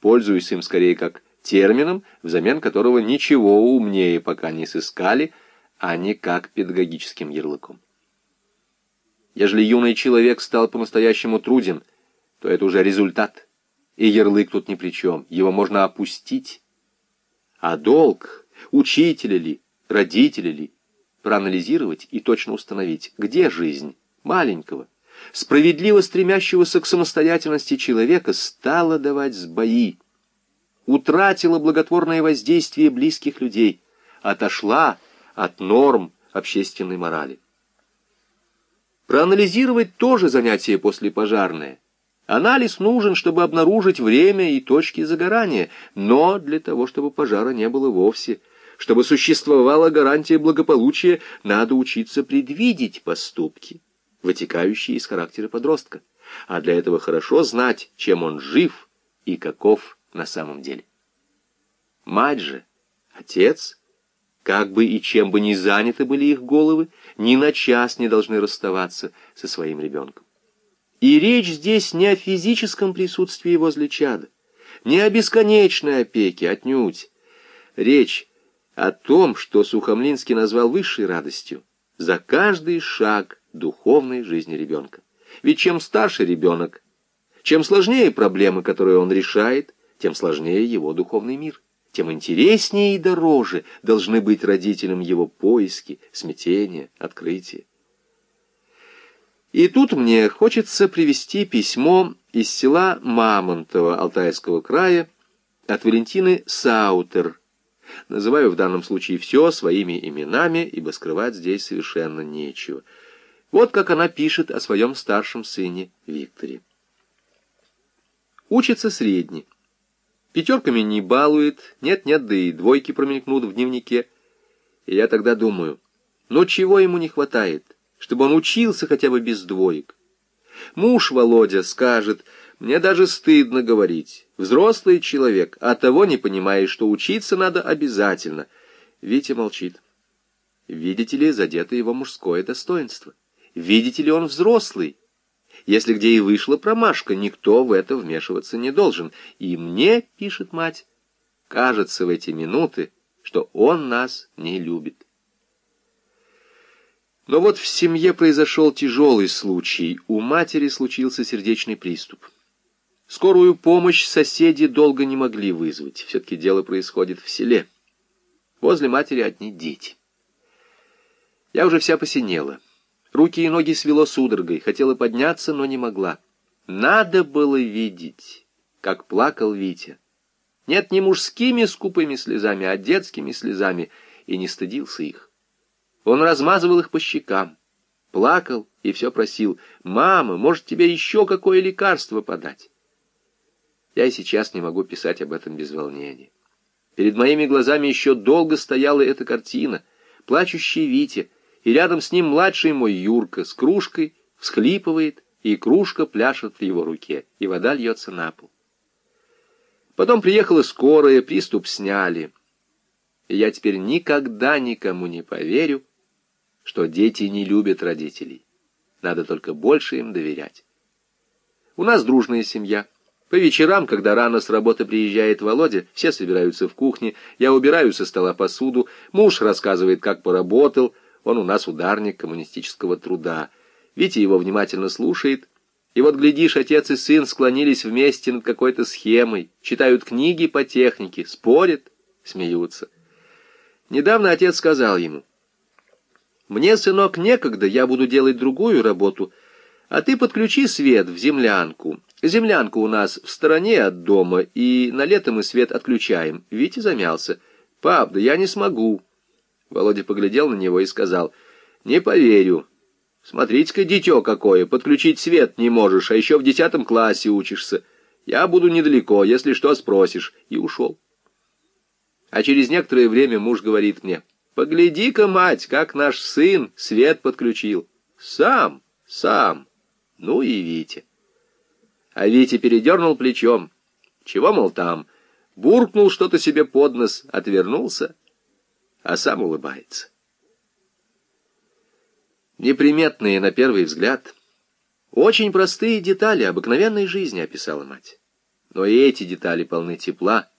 пользуюсь им скорее как термином, взамен которого ничего умнее пока не сыскали, а не как педагогическим ярлыком. Ежели юный человек стал по-настоящему труден, то это уже результат, и ярлык тут ни при чем, его можно опустить. А долг, учителя ли, родителя ли, проанализировать и точно установить, где жизнь маленького, справедливо стремящегося к самостоятельности человека стала давать сбои, утратила благотворное воздействие близких людей, отошла от норм общественной морали. Проанализировать тоже занятие послепожарное. Анализ нужен, чтобы обнаружить время и точки загорания, но для того, чтобы пожара не было вовсе – чтобы существовала гарантия благополучия, надо учиться предвидеть поступки, вытекающие из характера подростка. А для этого хорошо знать, чем он жив и каков на самом деле. Мать же, отец, как бы и чем бы ни заняты были их головы, ни на час не должны расставаться со своим ребенком. И речь здесь не о физическом присутствии возле чада, не о бесконечной опеке, отнюдь. Речь о том, что Сухомлинский назвал высшей радостью, за каждый шаг духовной жизни ребенка. Ведь чем старше ребенок, чем сложнее проблемы, которые он решает, тем сложнее его духовный мир, тем интереснее и дороже должны быть родителям его поиски, смятения, открытия. И тут мне хочется привести письмо из села Мамонтово Алтайского края от Валентины Саутер, Называю в данном случае все своими именами, ибо скрывать здесь совершенно нечего. Вот как она пишет о своем старшем сыне Викторе. Учится средний. Пятерками не балует, нет-нет, да и двойки промелькнут в дневнике. И я тогда думаю, но чего ему не хватает, чтобы он учился хотя бы без двоек? Муж Володя скажет, мне даже стыдно говорить. Взрослый человек, а того не понимаешь, что учиться надо обязательно. Витя молчит. Видите ли, задето его мужское достоинство. Видите ли, он взрослый. Если где и вышла промашка, никто в это вмешиваться не должен. И мне, пишет мать, кажется в эти минуты, что он нас не любит. Но вот в семье произошел тяжелый случай. У матери случился сердечный приступ. Скорую помощь соседи долго не могли вызвать. Все-таки дело происходит в селе. Возле матери одни дети. Я уже вся посинела. Руки и ноги свело судорогой. Хотела подняться, но не могла. Надо было видеть, как плакал Витя. Нет, не мужскими скупыми слезами, а детскими слезами, и не стыдился их. Он размазывал их по щекам, плакал и все просил. «Мама, может, тебе еще какое лекарство подать?» Я и сейчас не могу писать об этом без волнения. Перед моими глазами еще долго стояла эта картина, плачущий Витя, и рядом с ним младший мой Юрка с кружкой всхлипывает, и кружка пляшет в его руке, и вода льется на пол. Потом приехала скорая, приступ сняли. И я теперь никогда никому не поверю, что дети не любят родителей. Надо только больше им доверять. У нас дружная семья. По вечерам, когда рано с работы приезжает Володя, все собираются в кухне, я убираю со стола посуду, муж рассказывает, как поработал, он у нас ударник коммунистического труда. Витя его внимательно слушает, и вот, глядишь, отец и сын склонились вместе над какой-то схемой, читают книги по технике, спорят, смеются. Недавно отец сказал ему, «Мне, сынок, некогда, я буду делать другую работу, а ты подключи свет в землянку». Землянка у нас в стороне от дома, и на лето мы свет отключаем. Витя замялся. «Пап, да я не смогу». Володя поглядел на него и сказал, «Не поверю. Смотрите-ка, дитё какое, подключить свет не можешь, а еще в десятом классе учишься. Я буду недалеко, если что спросишь». И ушел. А через некоторое время муж говорит мне, «Погляди-ка, мать, как наш сын свет подключил. Сам, сам. Ну и Витя». А Витя передернул плечом. Чего, мол, там? Буркнул что-то себе под нос, отвернулся, а сам улыбается. Неприметные на первый взгляд, очень простые детали обыкновенной жизни описала мать. Но и эти детали полны тепла,